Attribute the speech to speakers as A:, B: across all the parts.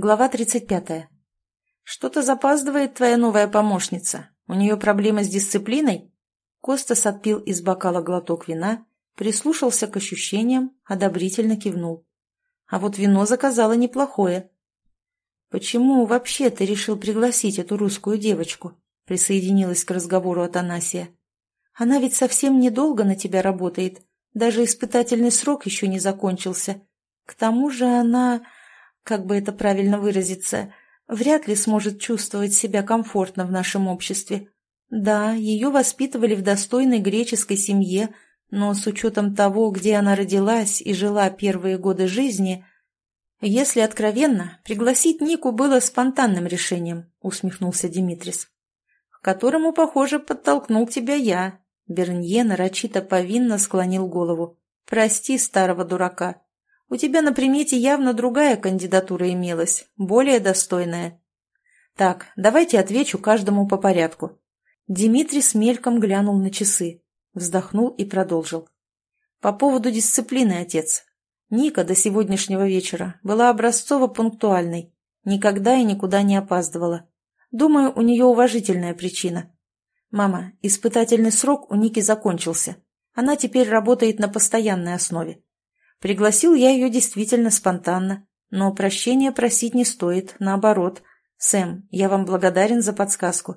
A: Глава 35. «Что-то запаздывает твоя новая помощница. У нее проблемы с дисциплиной?» Костас отпил из бокала глоток вина, прислушался к ощущениям, одобрительно кивнул. А вот вино заказала неплохое. «Почему вообще ты решил пригласить эту русскую девочку?» присоединилась к разговору Атанасия. «Она ведь совсем недолго на тебя работает. Даже испытательный срок еще не закончился. К тому же она...» как бы это правильно выразиться, вряд ли сможет чувствовать себя комфортно в нашем обществе. Да, ее воспитывали в достойной греческой семье, но с учетом того, где она родилась и жила первые годы жизни... «Если откровенно, пригласить Нику было спонтанным решением», — усмехнулся Димитрис. «К которому, похоже, подтолкнул тебя я». Бернье нарочито повинно склонил голову. «Прости старого дурака. У тебя на примете явно другая кандидатура имелась, более достойная. Так, давайте отвечу каждому по порядку. Дмитрий с мельком глянул на часы, вздохнул и продолжил. По поводу дисциплины, отец. Ника до сегодняшнего вечера была образцово-пунктуальной, никогда и никуда не опаздывала. Думаю, у нее уважительная причина. Мама, испытательный срок у Ники закончился. Она теперь работает на постоянной основе. Пригласил я ее действительно спонтанно, но прощения просить не стоит, наоборот. Сэм, я вам благодарен за подсказку.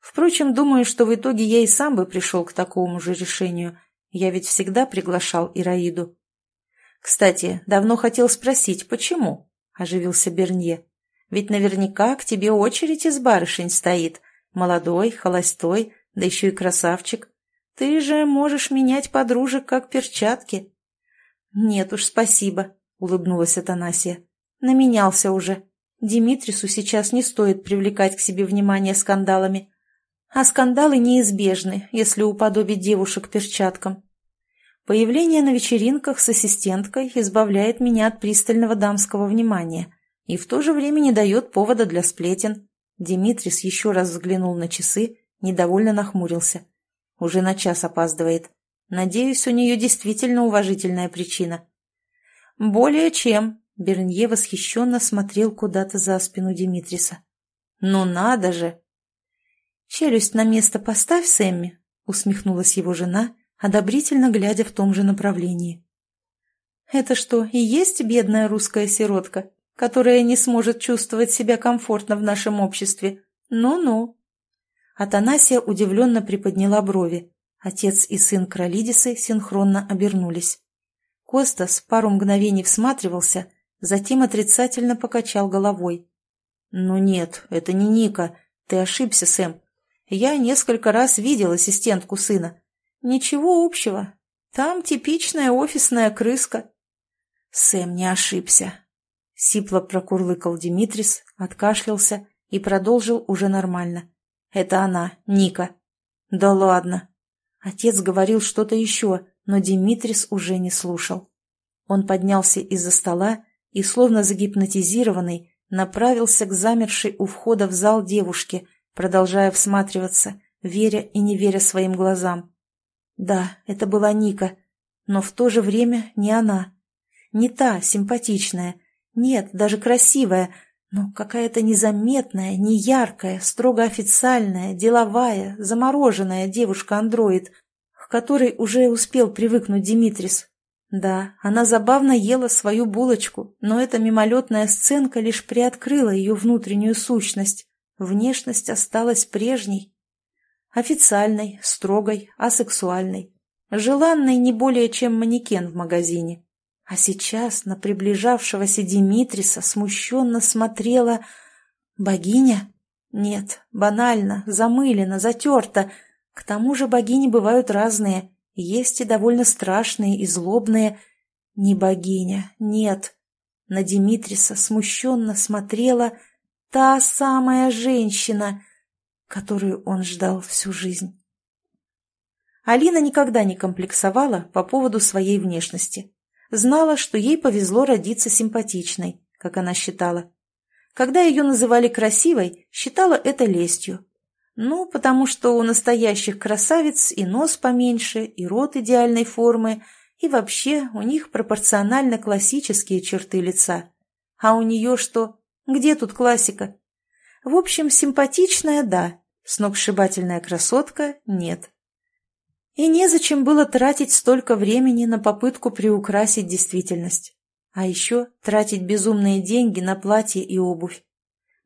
A: Впрочем, думаю, что в итоге я и сам бы пришел к такому же решению. Я ведь всегда приглашал Ираиду. Кстати, давно хотел спросить, почему? Оживился Бернье. Ведь наверняка к тебе очередь из барышень стоит. Молодой, холостой, да еще и красавчик. Ты же можешь менять подружек как перчатки. «Нет уж, спасибо», — улыбнулась Атанасия. «Наменялся уже. Димитрису сейчас не стоит привлекать к себе внимание скандалами. А скандалы неизбежны, если уподобить девушек перчаткам. Появление на вечеринках с ассистенткой избавляет меня от пристального дамского внимания и в то же время не дает повода для сплетен». Димитрис еще раз взглянул на часы, недовольно нахмурился. «Уже на час опаздывает». Надеюсь, у нее действительно уважительная причина. Более чем. Бернье восхищенно смотрел куда-то за спину Димитриса. Ну надо же! Челюсть на место поставь, Сэмми, усмехнулась его жена, одобрительно глядя в том же направлении. Это что, и есть бедная русская сиротка, которая не сможет чувствовать себя комфортно в нашем обществе? Ну-ну. Атанасия удивленно приподняла брови. Отец и сын Кролидисы синхронно обернулись. Костас пару мгновений всматривался, затем отрицательно покачал головой. «Ну нет, это не Ника. Ты ошибся, Сэм. Я несколько раз видел ассистентку сына. Ничего общего. Там типичная офисная крыска». Сэм не ошибся. Сипло прокурлыкал Димитрис, откашлялся и продолжил уже нормально. «Это она, Ника». «Да ладно», Отец говорил что-то еще, но Димитрис уже не слушал. Он поднялся из-за стола и, словно загипнотизированный, направился к замершей у входа в зал девушке, продолжая всматриваться, веря и не веря своим глазам. Да, это была Ника, но в то же время не она. Не та, симпатичная, нет, даже красивая, но какая-то незаметная, неяркая, строго официальная, деловая, замороженная девушка-андроид, к которой уже успел привыкнуть Димитрис. Да, она забавно ела свою булочку, но эта мимолетная сценка лишь приоткрыла ее внутреннюю сущность. Внешность осталась прежней. Официальной, строгой, асексуальной. Желанной не более чем манекен в магазине. А сейчас на приближавшегося Димитриса смущенно смотрела богиня. Нет, банально, замылено, затерто. К тому же богини бывают разные. Есть и довольно страшные, и злобные. Не богиня, нет. На Димитриса смущенно смотрела та самая женщина, которую он ждал всю жизнь. Алина никогда не комплексовала по поводу своей внешности знала, что ей повезло родиться симпатичной, как она считала. Когда ее называли красивой, считала это лестью. Ну, потому что у настоящих красавиц и нос поменьше, и рот идеальной формы, и вообще у них пропорционально классические черты лица. А у нее что? Где тут классика? В общем, симпатичная – да, сногсшибательная красотка – нет. И незачем было тратить столько времени на попытку приукрасить действительность. А еще тратить безумные деньги на платье и обувь.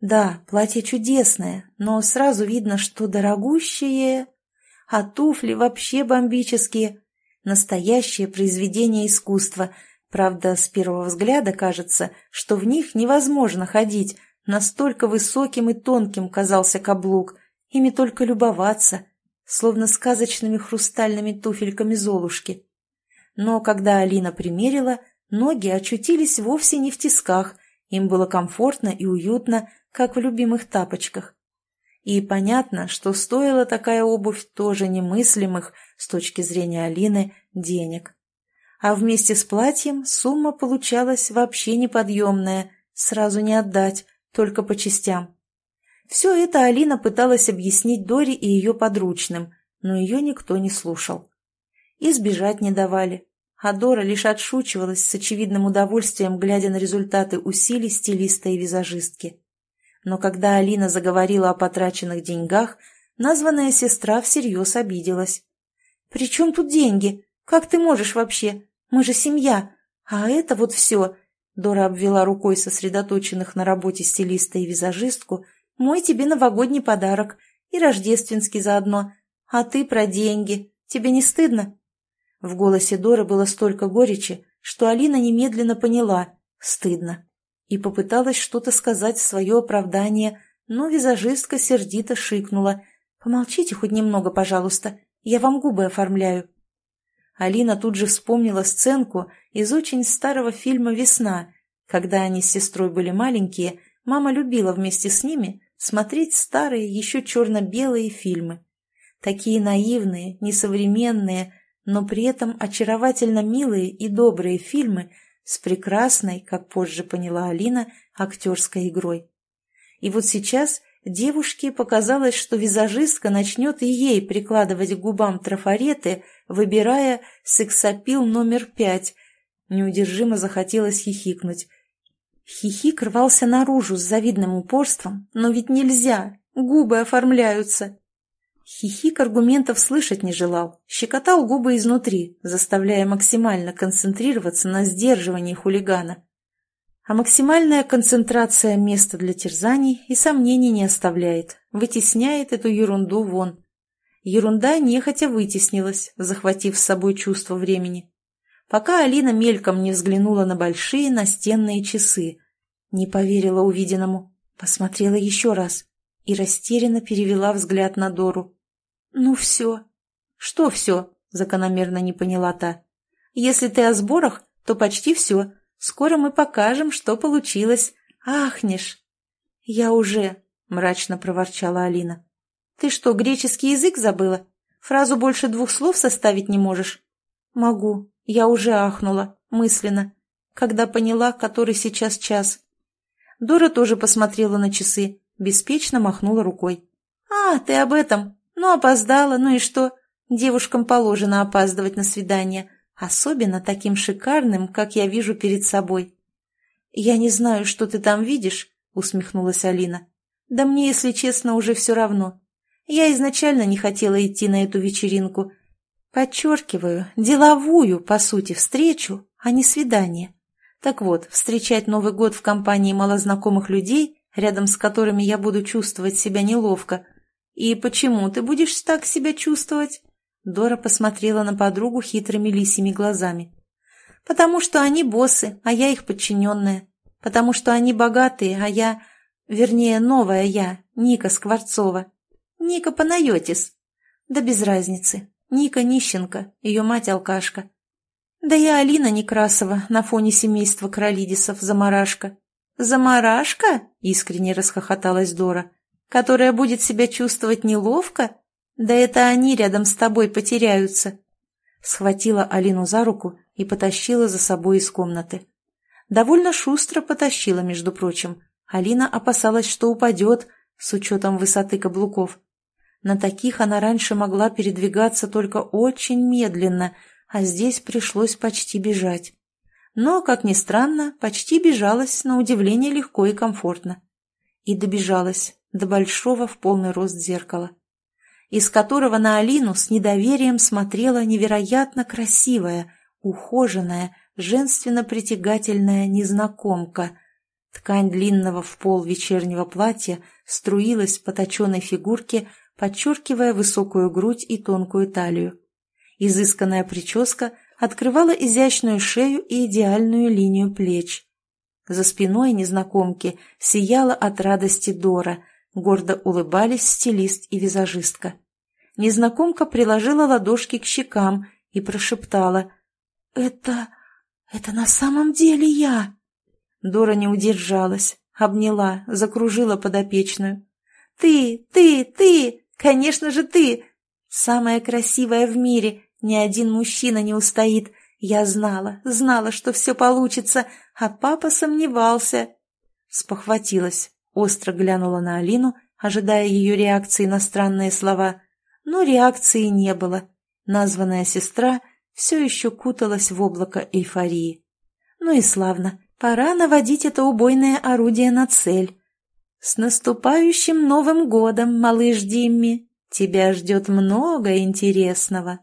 A: Да, платье чудесное, но сразу видно, что дорогущее, а туфли вообще бомбические. Настоящее произведение искусства. Правда, с первого взгляда кажется, что в них невозможно ходить, настолько высоким и тонким казался каблук, ими только любоваться, словно сказочными хрустальными туфельками Золушки. Но когда Алина примерила, ноги очутились вовсе не в тисках, им было комфортно и уютно, как в любимых тапочках. И понятно, что стоила такая обувь тоже немыслимых, с точки зрения Алины, денег. А вместе с платьем сумма получалась вообще неподъемная, сразу не отдать, только по частям. Все это Алина пыталась объяснить Доре и ее подручным, но ее никто не слушал. И сбежать не давали, а Дора лишь отшучивалась с очевидным удовольствием, глядя на результаты усилий стилиста и визажистки но когда Алина заговорила о потраченных деньгах, названная сестра всерьез обиделась. «При чем тут деньги? Как ты можешь вообще? Мы же семья. А это вот все...» Дора обвела рукой сосредоточенных на работе стилиста и визажистку. «Мой тебе новогодний подарок. И рождественский заодно. А ты про деньги. Тебе не стыдно?» В голосе Доры было столько горечи, что Алина немедленно поняла – стыдно и попыталась что-то сказать в свое оправдание, но визажистка сердито шикнула. «Помолчите хоть немного, пожалуйста, я вам губы оформляю». Алина тут же вспомнила сценку из очень старого фильма «Весна». Когда они с сестрой были маленькие, мама любила вместе с ними смотреть старые, еще черно-белые фильмы. Такие наивные, несовременные, но при этом очаровательно милые и добрые фильмы – с прекрасной, как позже поняла Алина, актерской игрой. И вот сейчас девушке показалось, что визажистка начнет и ей прикладывать к губам трафареты, выбирая сексапил номер пять. Неудержимо захотелось хихикнуть. Хихик рвался наружу с завидным упорством, но ведь нельзя, губы оформляются. Хихик аргументов слышать не желал, щекотал губы изнутри, заставляя максимально концентрироваться на сдерживании хулигана. А максимальная концентрация места для терзаний и сомнений не оставляет, вытесняет эту ерунду вон. Ерунда нехотя вытеснилась, захватив с собой чувство времени. Пока Алина мельком не взглянула на большие настенные часы, не поверила увиденному, посмотрела еще раз и растерянно перевела взгляд на Дору. «Ну все». «Что все?» – закономерно не поняла та. «Если ты о сборах, то почти все. Скоро мы покажем, что получилось. Ахнешь!» «Я уже», – мрачно проворчала Алина. «Ты что, греческий язык забыла? Фразу больше двух слов составить не можешь?» «Могу. Я уже ахнула, мысленно, когда поняла, который сейчас час». Дора тоже посмотрела на часы, беспечно махнула рукой. «А, ты об этом. Ну, опоздала, ну и что? Девушкам положено опаздывать на свидание, особенно таким шикарным, как я вижу перед собой. «Я не знаю, что ты там видишь», — усмехнулась Алина. «Да мне, если честно, уже все равно. Я изначально не хотела идти на эту вечеринку. Подчеркиваю, деловую, по сути, встречу, а не свидание. Так вот, встречать Новый год в компании малознакомых людей, рядом с которыми я буду чувствовать себя неловко, «И почему ты будешь так себя чувствовать?» Дора посмотрела на подругу хитрыми лисими глазами. «Потому что они боссы, а я их подчиненная. Потому что они богатые, а я... Вернее, новая я, Ника Скворцова. Ника Панайотис. Да без разницы. Ника нищенка, ее мать алкашка. Да я Алина Некрасова на фоне семейства Кролидисов, заморашка». «Заморашка?» — искренне расхохоталась Дора которая будет себя чувствовать неловко? Да это они рядом с тобой потеряются. Схватила Алину за руку и потащила за собой из комнаты. Довольно шустро потащила, между прочим. Алина опасалась, что упадет, с учетом высоты каблуков. На таких она раньше могла передвигаться только очень медленно, а здесь пришлось почти бежать. но, как ни странно, почти бежалась на удивление легко и комфортно. И добежалась до большого в полный рост зеркала, из которого на Алину с недоверием смотрела невероятно красивая, ухоженная, женственно-притягательная незнакомка. Ткань длинного в пол вечернего платья струилась по точенной фигурке, подчеркивая высокую грудь и тонкую талию. Изысканная прическа открывала изящную шею и идеальную линию плеч. За спиной незнакомки сияла от радости Дора, гордо улыбались стилист и визажистка. Незнакомка приложила ладошки к щекам и прошептала «Это... это на самом деле я!» Дора не удержалась, обняла, закружила подопечную. «Ты, ты, ты! Конечно же ты! Самая красивая в мире! Ни один мужчина не устоит! Я знала, знала, что все получится, а папа сомневался!» Спохватилась, остро глянула на Алину, ожидая ее реакции на странные слова. Но реакции не было. Названная сестра все еще куталась в облако эйфории. Ну и славно, пора наводить это убойное орудие на цель. «С наступающим Новым годом, малыш Димми! Тебя ждет много интересного!»